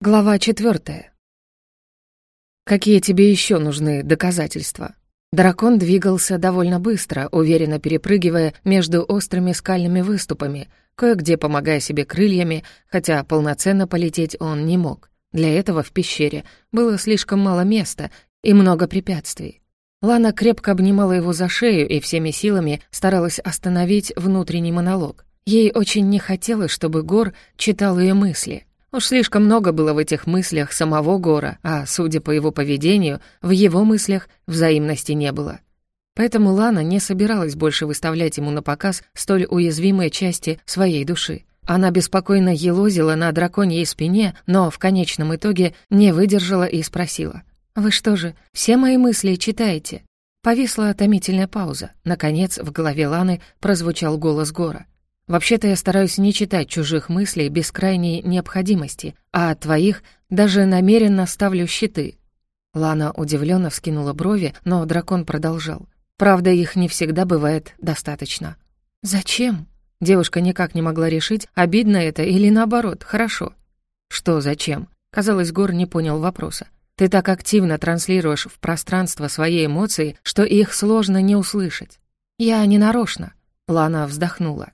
Глава четвертая. Какие тебе еще нужны доказательства? Дракон двигался довольно быстро, уверенно перепрыгивая между острыми скальными выступами, кое-где помогая себе крыльями, хотя полноценно полететь он не мог. Для этого в пещере было слишком мало места и много препятствий. Лана крепко обнимала его за шею и всеми силами старалась остановить внутренний монолог. Ей очень не хотелось, чтобы Гор читал ее мысли. Уж слишком много было в этих мыслях самого Гора, а, судя по его поведению, в его мыслях взаимности не было. Поэтому Лана не собиралась больше выставлять ему на показ столь уязвимые части своей души. Она беспокойно елозила на драконьей спине, но в конечном итоге не выдержала и спросила. «Вы что же, все мои мысли читаете?» Повисла томительная пауза. Наконец, в голове Ланы прозвучал голос Гора. Вообще-то я стараюсь не читать чужих мыслей без крайней необходимости, а от твоих даже намеренно ставлю щиты». Лана удивленно вскинула брови, но дракон продолжал. «Правда, их не всегда бывает достаточно». «Зачем?» Девушка никак не могла решить, обидно это или наоборот, хорошо. «Что зачем?» Казалось, Гор не понял вопроса. «Ты так активно транслируешь в пространство свои эмоции, что их сложно не услышать». «Я не нарочно». Лана вздохнула.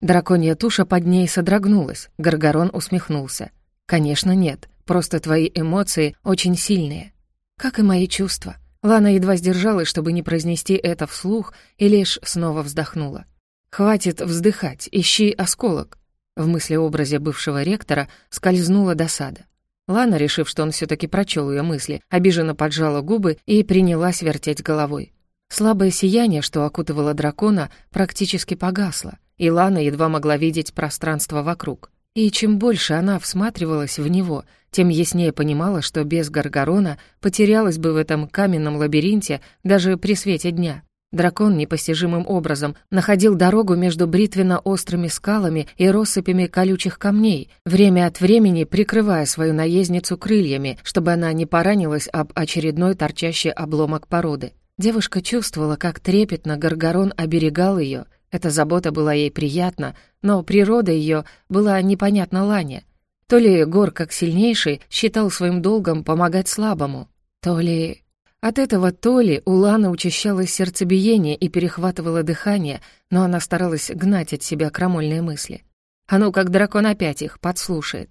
Драконья туша под ней содрогнулась. Гаргарон усмехнулся. «Конечно, нет. Просто твои эмоции очень сильные. Как и мои чувства». Лана едва сдержалась, чтобы не произнести это вслух, и лишь снова вздохнула. «Хватит вздыхать, ищи осколок». В мыслеобразе бывшего ректора скользнула досада. Лана, решив, что он все таки прочел ее мысли, обиженно поджала губы и принялась вертеть головой. Слабое сияние, что окутывало дракона, практически погасло — и Лана едва могла видеть пространство вокруг. И чем больше она всматривалась в него, тем яснее понимала, что без Гаргарона потерялась бы в этом каменном лабиринте даже при свете дня. Дракон непостижимым образом находил дорогу между бритвенно-острыми скалами и россыпями колючих камней, время от времени прикрывая свою наездницу крыльями, чтобы она не поранилась об очередной торчащий обломок породы. Девушка чувствовала, как трепетно Гаргарон оберегал ее, эта забота была ей приятна, но природа ее была непонятна Лане. То ли Гор, как сильнейший, считал своим долгом помогать слабому, то ли... От этого то ли у Ланы учащалось сердцебиение и перехватывало дыхание, но она старалась гнать от себя крамольные мысли. А ну, как дракон опять их подслушает.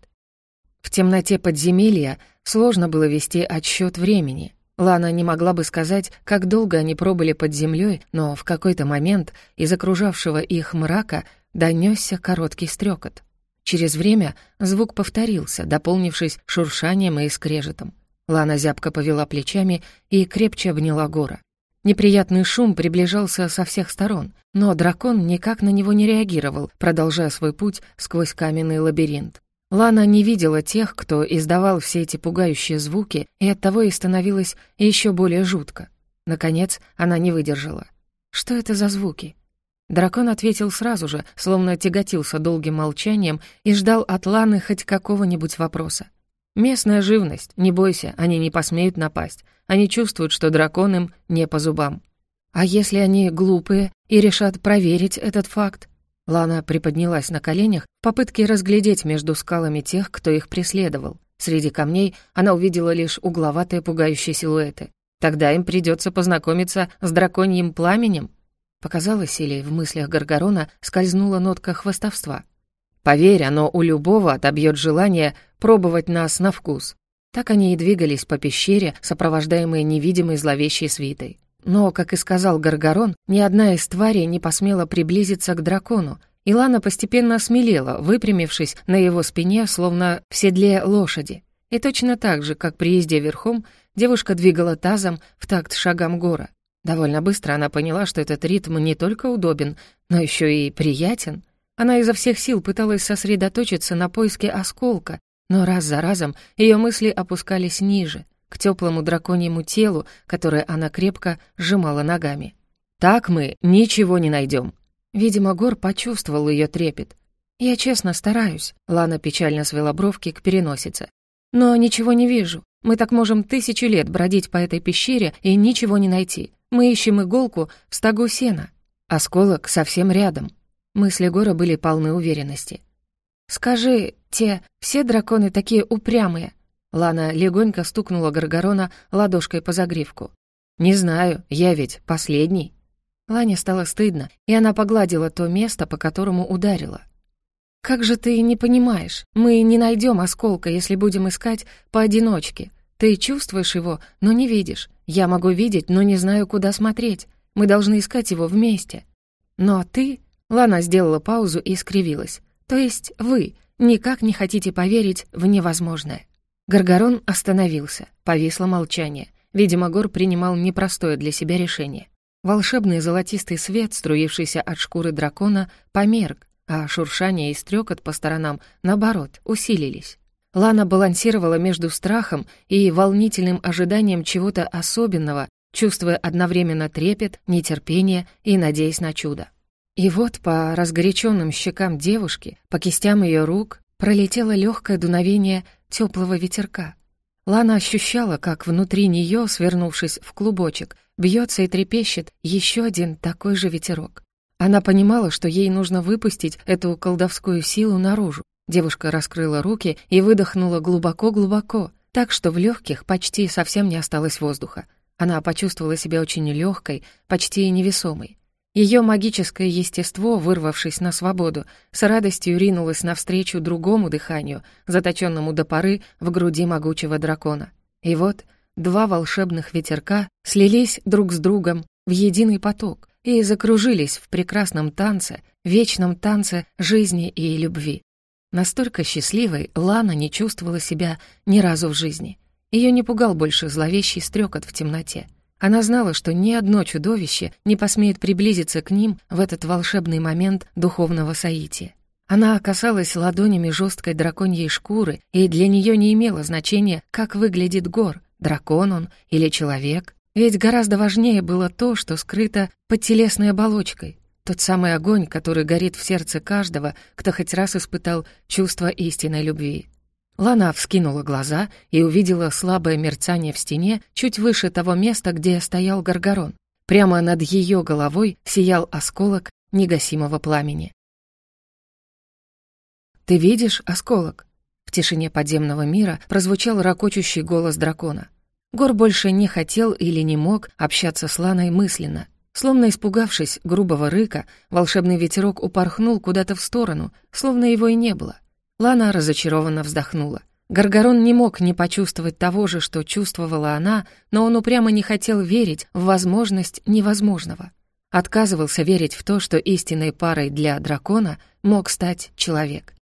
В темноте подземелья сложно было вести отсчет времени. Лана не могла бы сказать, как долго они пробыли под землей, но в какой-то момент из окружавшего их мрака донесся короткий стрекот. Через время звук повторился, дополнившись шуршанием и скрежетом. Лана зябко повела плечами и крепче обняла гора. Неприятный шум приближался со всех сторон, но дракон никак на него не реагировал, продолжая свой путь сквозь каменный лабиринт. Лана не видела тех, кто издавал все эти пугающие звуки, и оттого и становилось еще более жутко. Наконец, она не выдержала. «Что это за звуки?» Дракон ответил сразу же, словно тяготился долгим молчанием и ждал от Ланы хоть какого-нибудь вопроса. «Местная живность, не бойся, они не посмеют напасть. Они чувствуют, что дракон им не по зубам. А если они глупые и решат проверить этот факт?» Лана приподнялась на коленях в попытке разглядеть между скалами тех, кто их преследовал. Среди камней она увидела лишь угловатые пугающие силуэты. Тогда им придется познакомиться с драконьим пламенем. Показалось, или в мыслях Гаргорона скользнула нотка хвостовства. «Поверь, оно у любого отобьет желание пробовать нас на вкус». Так они и двигались по пещере, сопровождаемые невидимой зловещей свитой. Но, как и сказал Гаргарон, ни одна из тварей не посмела приблизиться к дракону, и Лана постепенно осмелела, выпрямившись на его спине, словно в седле лошади. И точно так же, как при езде верхом, девушка двигала тазом в такт шагам гора. Довольно быстро она поняла, что этот ритм не только удобен, но еще и приятен. Она изо всех сил пыталась сосредоточиться на поиске осколка, но раз за разом ее мысли опускались ниже — к теплому драконьему телу, которое она крепко сжимала ногами. «Так мы ничего не найдем. Видимо, Гор почувствовал ее трепет. «Я честно стараюсь», — Лана печально свела бровки к переносице. «Но ничего не вижу. Мы так можем тысячу лет бродить по этой пещере и ничего не найти. Мы ищем иголку в стогу сена. Осколок совсем рядом». Мысли Гора были полны уверенности. «Скажи...» те, все драконы такие упрямые?» Лана легонько стукнула Гаргорона ладошкой по загривку. «Не знаю, я ведь последний». Лане стало стыдно, и она погладила то место, по которому ударила. «Как же ты не понимаешь? Мы не найдем осколка, если будем искать поодиночке. Ты чувствуешь его, но не видишь. Я могу видеть, но не знаю, куда смотреть. Мы должны искать его вместе. Но ты...» Лана сделала паузу и скривилась. «То есть вы никак не хотите поверить в невозможное». Гаргорон остановился. Повисло молчание. Видимо, Гор принимал непростое для себя решение. Волшебный золотистый свет, струившийся от шкуры дракона, померк, а шуршание и стрекот по сторонам, наоборот, усилились. Лана балансировала между страхом и волнительным ожиданием чего-то особенного, чувствуя одновременно трепет, нетерпение и надеясь на чудо. И вот по разгоряченным щекам девушки, по кистям ее рук, пролетело легкое дуновение теплого ветерка. Лана ощущала, как внутри нее, свернувшись в клубочек, бьется и трепещет еще один такой же ветерок. Она понимала, что ей нужно выпустить эту колдовскую силу наружу. Девушка раскрыла руки и выдохнула глубоко-глубоко, так что в легких почти совсем не осталось воздуха. Она почувствовала себя очень легкой, почти невесомой. Ее магическое естество, вырвавшись на свободу, с радостью ринулось навстречу другому дыханию, заточенному до поры в груди могучего дракона. И вот два волшебных ветерка слились друг с другом в единый поток и закружились в прекрасном танце, вечном танце жизни и любви. Настолько счастливой Лана не чувствовала себя ни разу в жизни. Ее не пугал больше зловещий стрекот в темноте — она знала, что ни одно чудовище не посмеет приблизиться к ним в этот волшебный момент духовного соития. Она касалась ладонями жесткой драконьей шкуры, и для нее не имело значения, как выглядит гор, дракон он или человек. Ведь гораздо важнее было то, что скрыто под телесной оболочкой, тот самый огонь, который горит в сердце каждого, кто хоть раз испытал чувство истинной любви. Лана вскинула глаза и увидела слабое мерцание в стене чуть выше того места, где стоял Гаргорон. Прямо над ее головой сиял осколок негасимого пламени. «Ты видишь осколок?» В тишине подземного мира прозвучал ракочущий голос дракона. Гор больше не хотел или не мог общаться с Ланой мысленно. Словно испугавшись грубого рыка, волшебный ветерок упорхнул куда-то в сторону, словно его и не было. Лана разочарованно вздохнула. Гаргорон не мог не почувствовать того же, что чувствовала она, но он упрямо не хотел верить в возможность невозможного. Отказывался верить в то, что истинной парой для дракона мог стать человек.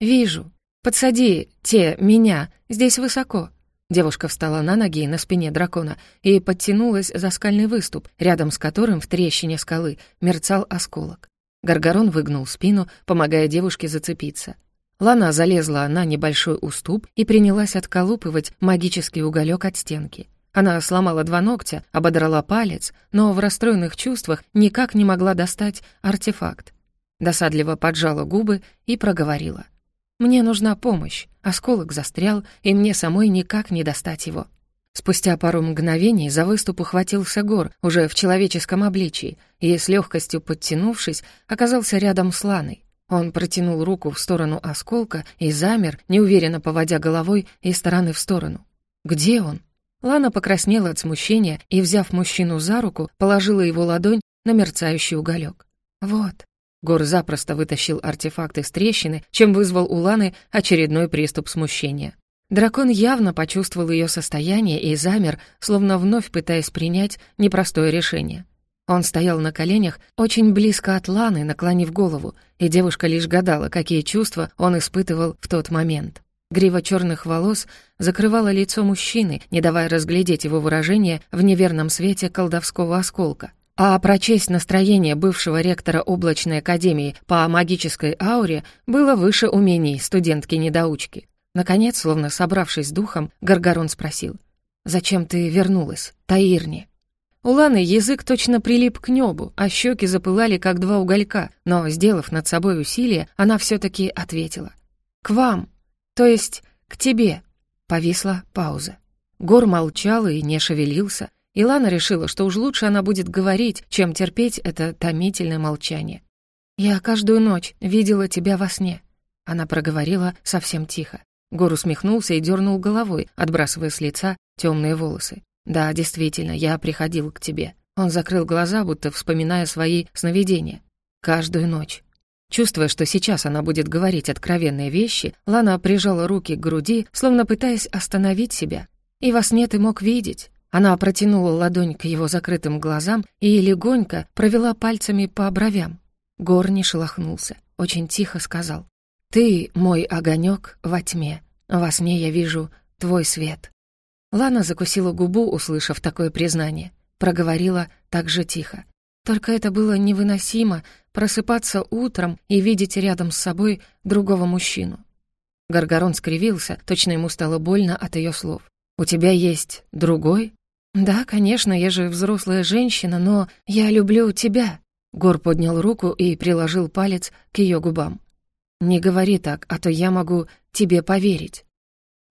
«Вижу. Подсади те, меня, здесь высоко». Девушка встала на ноги на спине дракона и подтянулась за скальный выступ, рядом с которым в трещине скалы мерцал осколок. Гаргорон выгнул спину, помогая девушке зацепиться. Лана залезла на небольшой уступ и принялась отколупывать магический уголек от стенки. Она сломала два ногтя, ободрала палец, но в расстроенных чувствах никак не могла достать артефакт. Досадливо поджала губы и проговорила. «Мне нужна помощь. Осколок застрял, и мне самой никак не достать его». Спустя пару мгновений за выступ ухватился Гор, уже в человеческом обличии, и, с легкостью подтянувшись, оказался рядом с Ланой. Он протянул руку в сторону осколка и замер, неуверенно поводя головой из стороны в сторону. «Где он?» Лана покраснела от смущения и, взяв мужчину за руку, положила его ладонь на мерцающий уголек. «Вот». Гор запросто вытащил артефакт из трещины, чем вызвал у Ланы очередной приступ смущения. Дракон явно почувствовал ее состояние и замер, словно вновь пытаясь принять непростое решение. Он стоял на коленях очень близко от Ланы, наклонив голову, и девушка лишь гадала, какие чувства он испытывал в тот момент. Грива черных волос закрывала лицо мужчины, не давая разглядеть его выражение в неверном свете колдовского осколка. А прочесть настроение бывшего ректора облачной академии по магической ауре было выше умений студентки-недоучки. Наконец, словно собравшись духом, Гаргарон спросил. «Зачем ты вернулась, Таирни?» У Ланы язык точно прилип к небу, а щеки запылали, как два уголька, но, сделав над собой усилие, она все-таки ответила. «К вам, то есть к тебе». Повисла пауза. Гор молчал и не шевелился, и Лана решила, что уж лучше она будет говорить, чем терпеть это томительное молчание. «Я каждую ночь видела тебя во сне». Она проговорила совсем тихо. Гор усмехнулся и дернул головой, отбрасывая с лица темные волосы. «Да, действительно, я приходил к тебе». Он закрыл глаза, будто вспоминая свои сновидения. Каждую ночь. Чувствуя, что сейчас она будет говорить откровенные вещи, Лана прижала руки к груди, словно пытаясь остановить себя. И во сне ты мог видеть. Она протянула ладонь к его закрытым глазам и легонько провела пальцами по бровям. Гор не шелохнулся, очень тихо сказал. «Ты мой огонек во тьме. Во сне я вижу твой свет». Лана закусила губу, услышав такое признание. Проговорила так же тихо. Только это было невыносимо просыпаться утром и видеть рядом с собой другого мужчину. Гаргарон скривился, точно ему стало больно от ее слов. «У тебя есть другой?» «Да, конечно, я же взрослая женщина, но я люблю тебя». Гор поднял руку и приложил палец к ее губам. «Не говори так, а то я могу тебе поверить».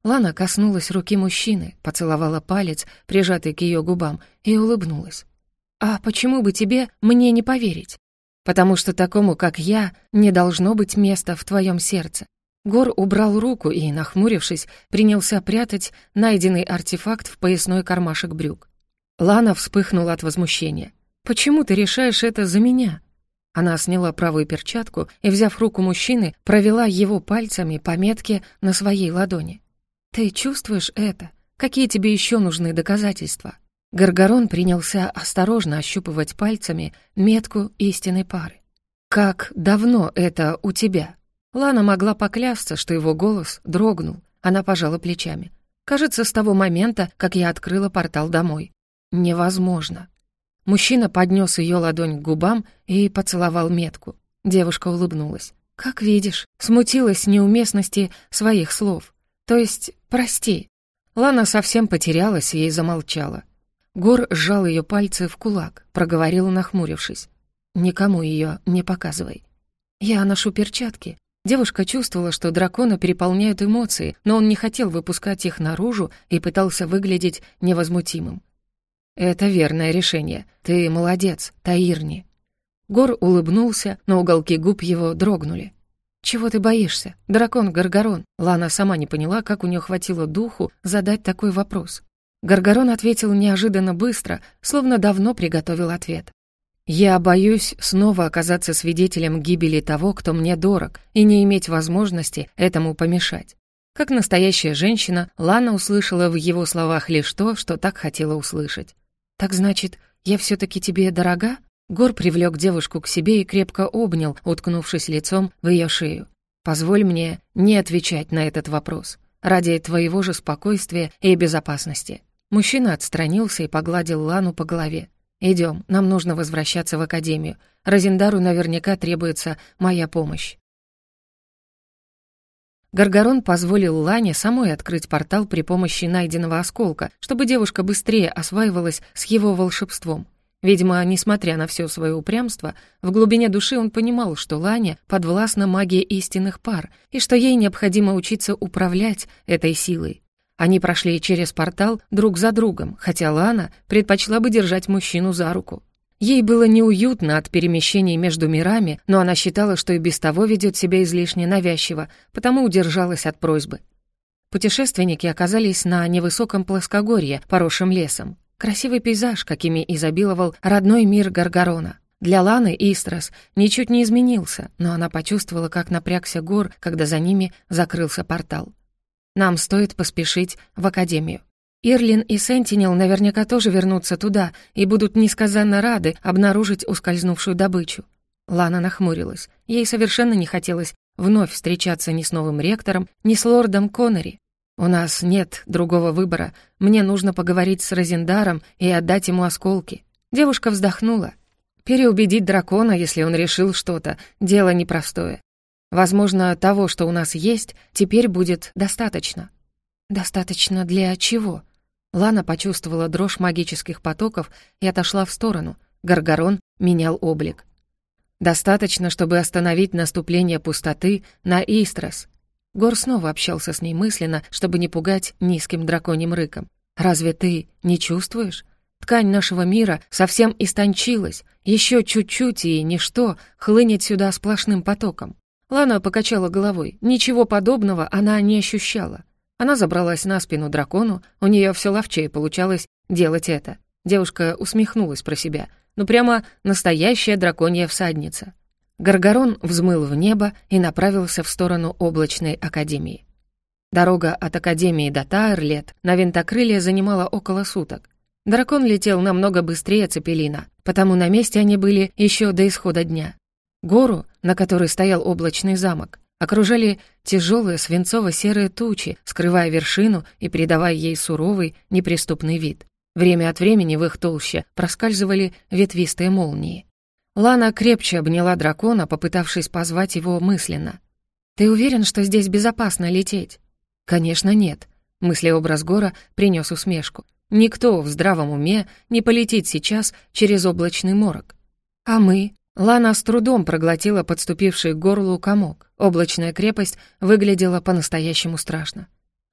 Лана коснулась руки мужчины, поцеловала палец, прижатый к ее губам, и улыбнулась. «А почему бы тебе мне не поверить? Потому что такому, как я, не должно быть места в твоем сердце». Гор убрал руку и, нахмурившись, принялся прятать найденный артефакт в поясной кармашек брюк. Лана вспыхнула от возмущения. «Почему ты решаешь это за меня?» Она сняла правую перчатку и, взяв руку мужчины, провела его пальцами по метке на своей ладони. «Ты чувствуешь это? Какие тебе еще нужны доказательства?» Гаргарон принялся осторожно ощупывать пальцами метку истинной пары. «Как давно это у тебя?» Лана могла поклясться, что его голос дрогнул. Она пожала плечами. «Кажется, с того момента, как я открыла портал домой. Невозможно». Мужчина поднес ее ладонь к губам и поцеловал метку. Девушка улыбнулась. «Как видишь, смутилась неуместности своих слов. То есть, прости». Лана совсем потерялась и замолчала. Гор сжал ее пальцы в кулак, проговорил, нахмурившись. «Никому ее не показывай». «Я ношу перчатки». Девушка чувствовала, что дракона переполняют эмоции, но он не хотел выпускать их наружу и пытался выглядеть невозмутимым. «Это верное решение. Ты молодец, Таирни». Гор улыбнулся, но уголки губ его дрогнули. «Чего ты боишься? Дракон Гаргарон». Лана сама не поняла, как у нее хватило духу задать такой вопрос. Гаргарон ответил неожиданно быстро, словно давно приготовил ответ. «Я боюсь снова оказаться свидетелем гибели того, кто мне дорог, и не иметь возможности этому помешать». Как настоящая женщина, Лана услышала в его словах лишь то, что так хотела услышать. «Так значит, я все таки тебе дорога?» Гор привлек девушку к себе и крепко обнял, уткнувшись лицом в ее шею. «Позволь мне не отвечать на этот вопрос, ради твоего же спокойствия и безопасности. Мужчина отстранился и погладил Лану по голове. Идем, нам нужно возвращаться в академию. Розендару наверняка требуется моя помощь». Гаргарон позволил Лане самой открыть портал при помощи найденного осколка, чтобы девушка быстрее осваивалась с его волшебством. Видимо, несмотря на все свое упрямство, в глубине души он понимал, что Лане подвластна магия истинных пар и что ей необходимо учиться управлять этой силой. Они прошли через портал друг за другом, хотя Лана предпочла бы держать мужчину за руку. Ей было неуютно от перемещений между мирами, но она считала, что и без того ведет себя излишне навязчиво, потому удержалась от просьбы. Путешественники оказались на невысоком плоскогорье, поросшем лесом. Красивый пейзаж, какими изобиловал родной мир Гаргарона. Для Ланы Истрас ничуть не изменился, но она почувствовала, как напрягся гор, когда за ними закрылся портал. Нам стоит поспешить в академию. Ирлин и Сентинел наверняка тоже вернутся туда и будут несказанно рады обнаружить ускользнувшую добычу. Лана нахмурилась. Ей совершенно не хотелось вновь встречаться ни с новым ректором, ни с лордом Коннери. «У нас нет другого выбора. Мне нужно поговорить с Розендаром и отдать ему осколки». Девушка вздохнула. Переубедить дракона, если он решил что-то, дело непростое. Возможно, того, что у нас есть, теперь будет достаточно. Достаточно для чего? Лана почувствовала дрожь магических потоков и отошла в сторону. Гаргарон менял облик. Достаточно, чтобы остановить наступление пустоты на Истрас. Гор снова общался с ней мысленно, чтобы не пугать низким драконьим рыком. «Разве ты не чувствуешь? Ткань нашего мира совсем истончилась. Еще чуть-чуть, и ничто хлынет сюда сплошным потоком. Лана покачала головой. Ничего подобного она не ощущала. Она забралась на спину дракону, у нее все ловчее получалось делать это. Девушка усмехнулась про себя. Ну прямо настоящая драконья всадница. Гаргарон взмыл в небо и направился в сторону облачной академии. Дорога от академии до Тайрлет на винтокрыле занимала около суток. Дракон летел намного быстрее Цепелина, потому на месте они были еще до исхода дня. Гору, на которой стоял облачный замок, окружали тяжелые свинцово-серые тучи, скрывая вершину и придавая ей суровый, неприступный вид. Время от времени в их толще проскальзывали ветвистые молнии. Лана крепче обняла дракона, попытавшись позвать его мысленно. «Ты уверен, что здесь безопасно лететь?» «Конечно, нет», — мыслеобраз Гора принес усмешку. «Никто в здравом уме не полетит сейчас через облачный морок. А мы?» Лана с трудом проглотила подступивший к горлу комок. Облачная крепость выглядела по-настоящему страшно.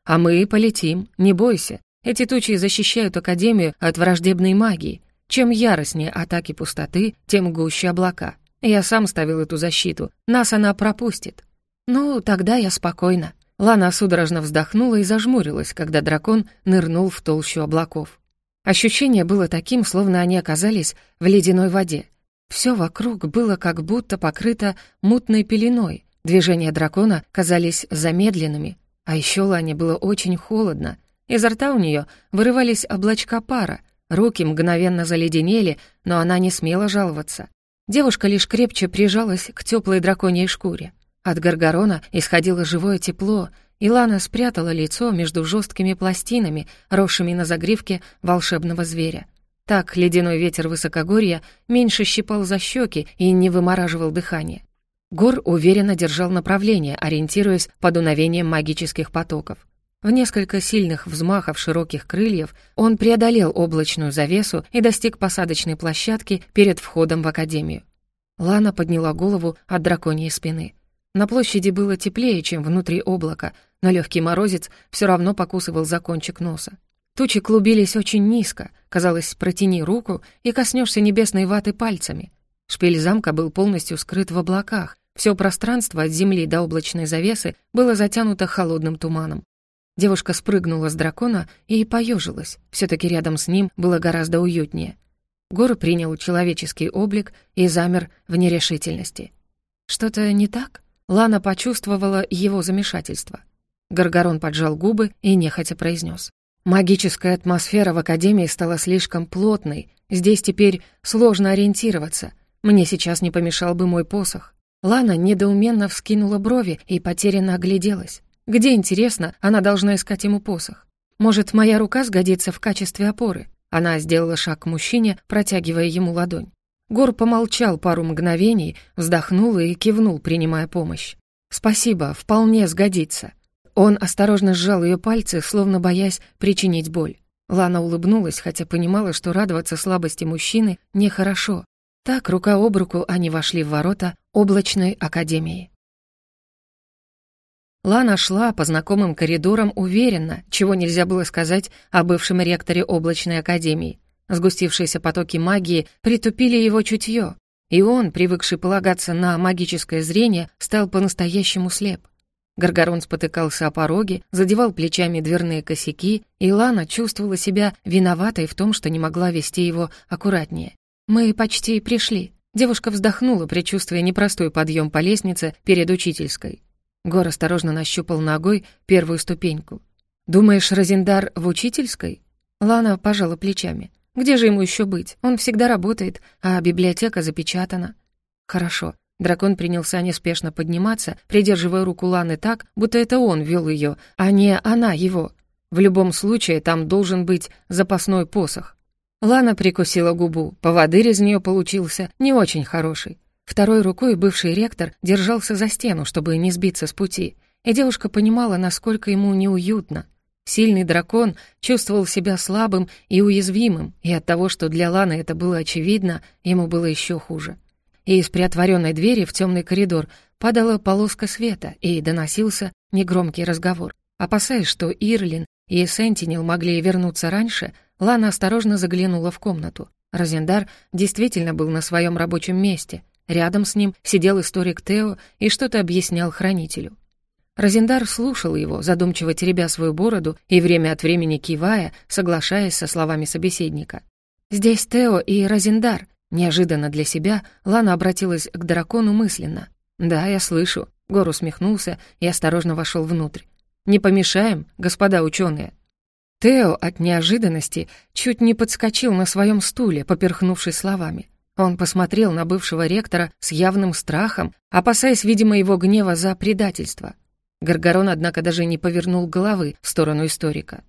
«А мы полетим, не бойся. Эти тучи защищают Академию от враждебной магии. Чем яростнее атаки пустоты, тем гуще облака. Я сам ставил эту защиту. Нас она пропустит». «Ну, тогда я спокойна». Лана судорожно вздохнула и зажмурилась, когда дракон нырнул в толщу облаков. Ощущение было таким, словно они оказались в ледяной воде. Все вокруг было как будто покрыто мутной пеленой. Движения дракона казались замедленными. А еще Лане было очень холодно. Изо рта у нее вырывались облачка пара. Руки мгновенно заледенели, но она не смела жаловаться. Девушка лишь крепче прижалась к теплой драконьей шкуре. От Гаргарона исходило живое тепло, и Лана спрятала лицо между жесткими пластинами, росшими на загривке волшебного зверя. Так ледяной ветер высокогорья меньше щипал за щеки и не вымораживал дыхание. Гор уверенно держал направление, ориентируясь по дуновениям магических потоков. В несколько сильных взмахов широких крыльев он преодолел облачную завесу и достиг посадочной площадки перед входом в академию. Лана подняла голову от драконьей спины. На площади было теплее, чем внутри облака, но легкий морозец все равно покусывал за кончик носа. Тучи клубились очень низко, казалось, протяни руку и коснешься небесной ваты пальцами. Шпиль замка был полностью скрыт в облаках, все пространство от земли до облачной завесы было затянуто холодным туманом. Девушка спрыгнула с дракона и поежилась. все таки рядом с ним было гораздо уютнее. Гор принял человеческий облик и замер в нерешительности. «Что-то не так?» Лана почувствовала его замешательство. Гаргарон поджал губы и нехотя произнес: Магическая атмосфера в Академии стала слишком плотной, здесь теперь сложно ориентироваться. Мне сейчас не помешал бы мой посох. Лана недоуменно вскинула брови и потерянно огляделась. Где, интересно, она должна искать ему посох? Может, моя рука сгодится в качестве опоры? Она сделала шаг к мужчине, протягивая ему ладонь. Гор помолчал пару мгновений, вздохнул и кивнул, принимая помощь. «Спасибо, вполне сгодится». Он осторожно сжал ее пальцы, словно боясь причинить боль. Лана улыбнулась, хотя понимала, что радоваться слабости мужчины нехорошо. Так, рука об руку, они вошли в ворота облачной академии. Лана шла по знакомым коридорам уверенно, чего нельзя было сказать о бывшем ректоре облачной академии. Сгустившиеся потоки магии притупили его чутье, и он, привыкший полагаться на магическое зрение, стал по-настоящему слеп. Гаргарон спотыкался о пороге, задевал плечами дверные косяки, и Лана чувствовала себя виноватой в том, что не могла вести его аккуратнее. «Мы почти пришли». Девушка вздохнула, предчувствуя непростой подъем по лестнице перед учительской. Гор осторожно нащупал ногой первую ступеньку. «Думаешь, Розендар в учительской?» Лана пожала плечами. «Где же ему еще быть? Он всегда работает, а библиотека запечатана». «Хорошо. Дракон принялся неспешно подниматься, придерживая руку Ланы так, будто это он вел ее, а не она его. В любом случае, там должен быть запасной посох. Лана прикусила губу, поводырь из нее получился не очень хороший. Второй рукой бывший ректор держался за стену, чтобы не сбиться с пути, и девушка понимала, насколько ему неуютно. Сильный дракон чувствовал себя слабым и уязвимым, и от того, что для Ланы это было очевидно, ему было еще хуже и из приотворенной двери в темный коридор падала полоска света, и доносился негромкий разговор. Опасаясь, что Ирлин и Сентинел могли вернуться раньше, Лана осторожно заглянула в комнату. Розендар действительно был на своем рабочем месте. Рядом с ним сидел историк Тео и что-то объяснял хранителю. Розендар слушал его, задумчиво теребя свою бороду и время от времени кивая, соглашаясь со словами собеседника. «Здесь Тео и Розендар», Неожиданно для себя Лана обратилась к дракону мысленно. «Да, я слышу». Гор усмехнулся и осторожно вошел внутрь. «Не помешаем, господа ученые. Тео от неожиданности чуть не подскочил на своем стуле, поперхнувшись словами. Он посмотрел на бывшего ректора с явным страхом, опасаясь, видимо, его гнева за предательство. Гаргарон, однако, даже не повернул головы в сторону историка.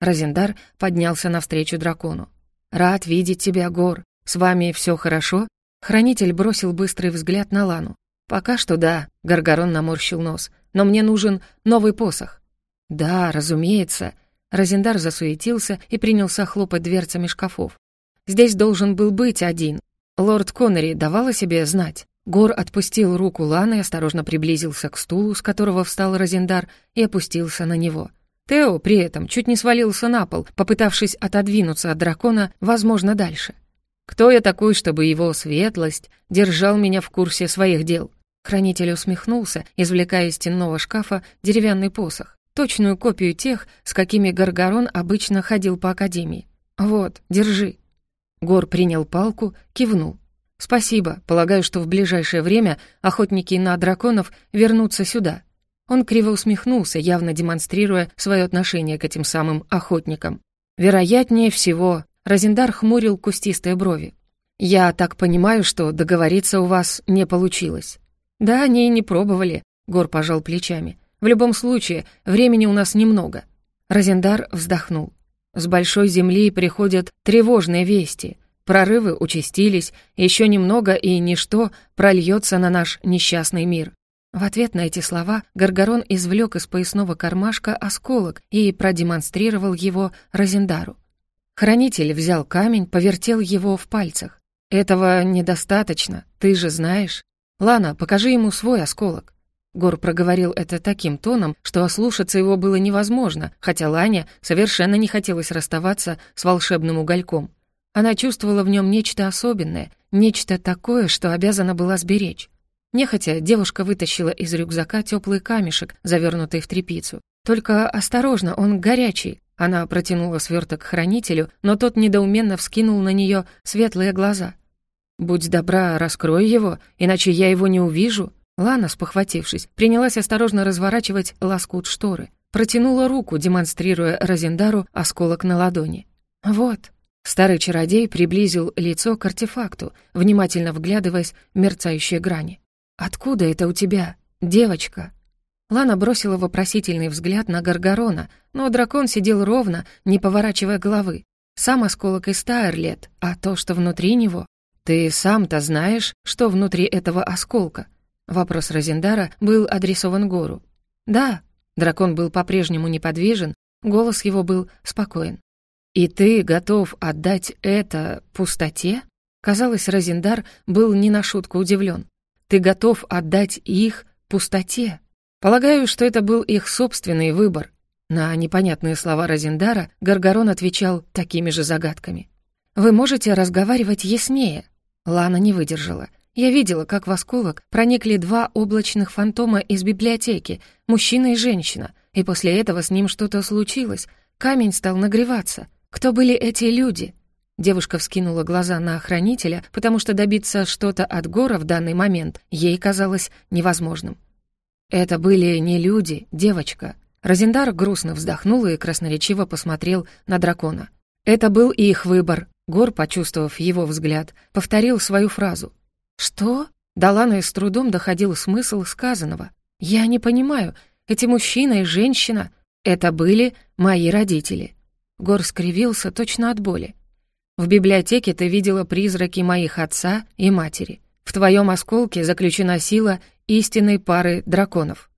Розендар поднялся навстречу дракону. «Рад видеть тебя, Гор. С вами все хорошо?» Хранитель бросил быстрый взгляд на Лану. «Пока что да», — Гаргарон наморщил нос. «Но мне нужен новый посох». «Да, разумеется», Розендар засуетился и принялся хлопать дверцами шкафов. Здесь должен был быть один. Лорд Коннери давала себе знать. Гор отпустил руку Ланы, осторожно приблизился к стулу, с которого встал Розендар, и опустился на него. Тео при этом чуть не свалился на пол, попытавшись отодвинуться от дракона, возможно, дальше. «Кто я такой, чтобы его светлость держал меня в курсе своих дел?» Хранитель усмехнулся, извлекая из стенного шкафа деревянный посох точную копию тех, с какими Гаргарон обычно ходил по академии. «Вот, держи». Гор принял палку, кивнул. «Спасибо. Полагаю, что в ближайшее время охотники на драконов вернутся сюда». Он криво усмехнулся, явно демонстрируя свое отношение к этим самым охотникам. «Вероятнее всего», — Розендар хмурил кустистые брови. «Я так понимаю, что договориться у вас не получилось». «Да, они и не пробовали», — Гор пожал плечами. В любом случае, времени у нас немного». Розендар вздохнул. «С большой земли приходят тревожные вести. Прорывы участились, еще немного и ничто прольется на наш несчастный мир». В ответ на эти слова Гаргарон извлек из поясного кармашка осколок и продемонстрировал его Розендару. Хранитель взял камень, повертел его в пальцах. «Этого недостаточно, ты же знаешь. Лана, покажи ему свой осколок». Гор проговорил это таким тоном, что ослушаться его было невозможно, хотя Ланя совершенно не хотелось расставаться с волшебным угольком. Она чувствовала в нем нечто особенное, нечто такое, что обязана была сберечь. Нехотя девушка вытащила из рюкзака теплый камешек, завернутый в тряпицу. «Только осторожно, он горячий». Она протянула сверток хранителю, но тот недоуменно вскинул на нее светлые глаза. «Будь добра, раскрой его, иначе я его не увижу», Лана, спохватившись, принялась осторожно разворачивать лоскут шторы. Протянула руку, демонстрируя Розендару осколок на ладони. «Вот». Старый чародей приблизил лицо к артефакту, внимательно вглядываясь в мерцающие грани. «Откуда это у тебя, девочка?» Лана бросила вопросительный взгляд на Гаргарона, но дракон сидел ровно, не поворачивая головы. Сам осколок из Тайрлет, а то, что внутри него... Ты сам-то знаешь, что внутри этого осколка? Вопрос Розендара был адресован Гору. «Да». Дракон был по-прежнему неподвижен, голос его был спокоен. «И ты готов отдать это пустоте?» Казалось, Розендар был не на шутку удивлен. «Ты готов отдать их пустоте?» Полагаю, что это был их собственный выбор. На непонятные слова Розендара Гаргарон отвечал такими же загадками. «Вы можете разговаривать яснее?» Лана не выдержала. Я видела, как в осколок проникли два облачных фантома из библиотеки, мужчина и женщина, и после этого с ним что-то случилось. Камень стал нагреваться. Кто были эти люди? Девушка вскинула глаза на охранителя, потому что добиться что-то от Гора в данный момент ей казалось невозможным. Это были не люди, девочка. Розендар грустно вздохнул и красноречиво посмотрел на дракона. Это был их выбор. Гор, почувствовав его взгляд, повторил свою фразу. «Что?» До Ланы с трудом доходил смысл сказанного. «Я не понимаю, эти мужчина и женщина — это были мои родители». Гор скривился точно от боли. «В библиотеке ты видела призраки моих отца и матери. В твоем осколке заключена сила истинной пары драконов».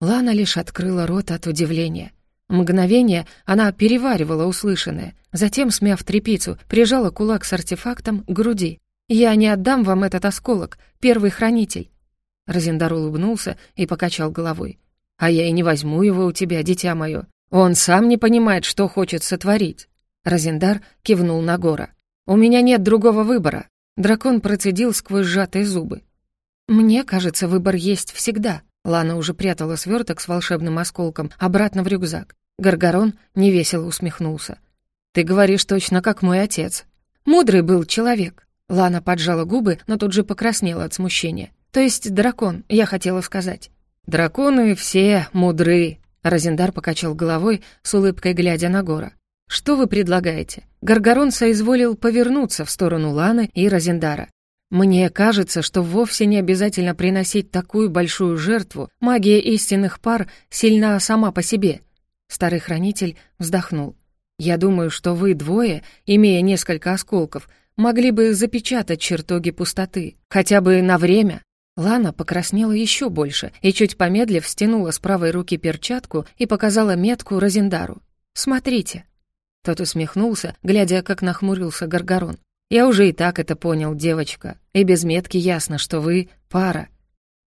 Лана лишь открыла рот от удивления. Мгновение она переваривала услышанное, затем, смяв трепицу, прижала кулак с артефактом к груди. «Я не отдам вам этот осколок, первый хранитель». Розендар улыбнулся и покачал головой. «А я и не возьму его у тебя, дитя мое. Он сам не понимает, что хочет сотворить». Розендар кивнул на Гора. «У меня нет другого выбора». Дракон процедил сквозь сжатые зубы. «Мне кажется, выбор есть всегда». Лана уже прятала сверток с волшебным осколком обратно в рюкзак. Гаргарон невесело усмехнулся. «Ты говоришь точно как мой отец. Мудрый был человек». Лана поджала губы, но тут же покраснела от смущения. «То есть дракон, я хотела сказать». «Драконы все мудры», — Розендар покачал головой, с улыбкой глядя на Гора. «Что вы предлагаете?» Гаргарон соизволил повернуться в сторону Ланы и Розендара. «Мне кажется, что вовсе не обязательно приносить такую большую жертву. Магия истинных пар сильна сама по себе». Старый хранитель вздохнул. «Я думаю, что вы двое, имея несколько осколков, могли бы запечатать чертоги пустоты, хотя бы на время». Лана покраснела еще больше и, чуть помедлив, стянула с правой руки перчатку и показала метку Розендару. «Смотрите». Тот усмехнулся, глядя, как нахмурился Гаргарон. «Я уже и так это понял, девочка, и без метки ясно, что вы пара».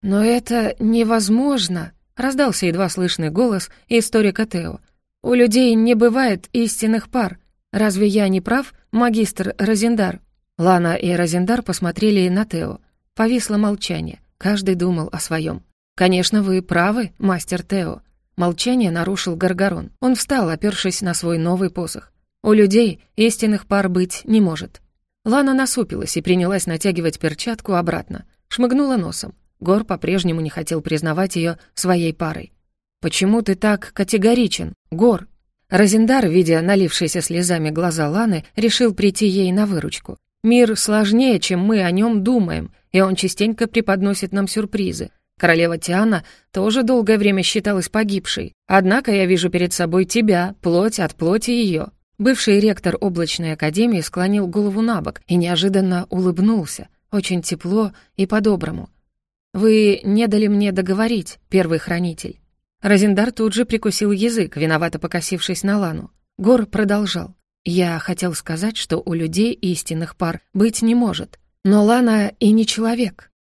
«Но это невозможно», — раздался едва слышный голос историка Тео. «У людей не бывает истинных пар. Разве я не прав, магистр Розендар?» Лана и Розендар посмотрели на Тео. Повисло молчание, каждый думал о своем. «Конечно, вы правы, мастер Тео», Молчание нарушил Гаргарон. Он встал, опершись на свой новый посох. У людей истинных пар быть не может. Лана насупилась и принялась натягивать перчатку обратно. Шмыгнула носом. Гор по-прежнему не хотел признавать ее своей парой. «Почему ты так категоричен, Гор?» Розендар, видя налившиеся слезами глаза Ланы, решил прийти ей на выручку. «Мир сложнее, чем мы о нем думаем, и он частенько преподносит нам сюрпризы. Королева Тиана тоже долгое время считалась погибшей. Однако я вижу перед собой тебя, плоть от плоти ее». Бывший ректор облачной академии склонил голову на бок и неожиданно улыбнулся, очень тепло и по-доброму. «Вы не дали мне договорить, первый хранитель». Розендар тут же прикусил язык, виновато покосившись на Лану. Гор продолжал. «Я хотел сказать, что у людей истинных пар быть не может. Но Лана и не человек.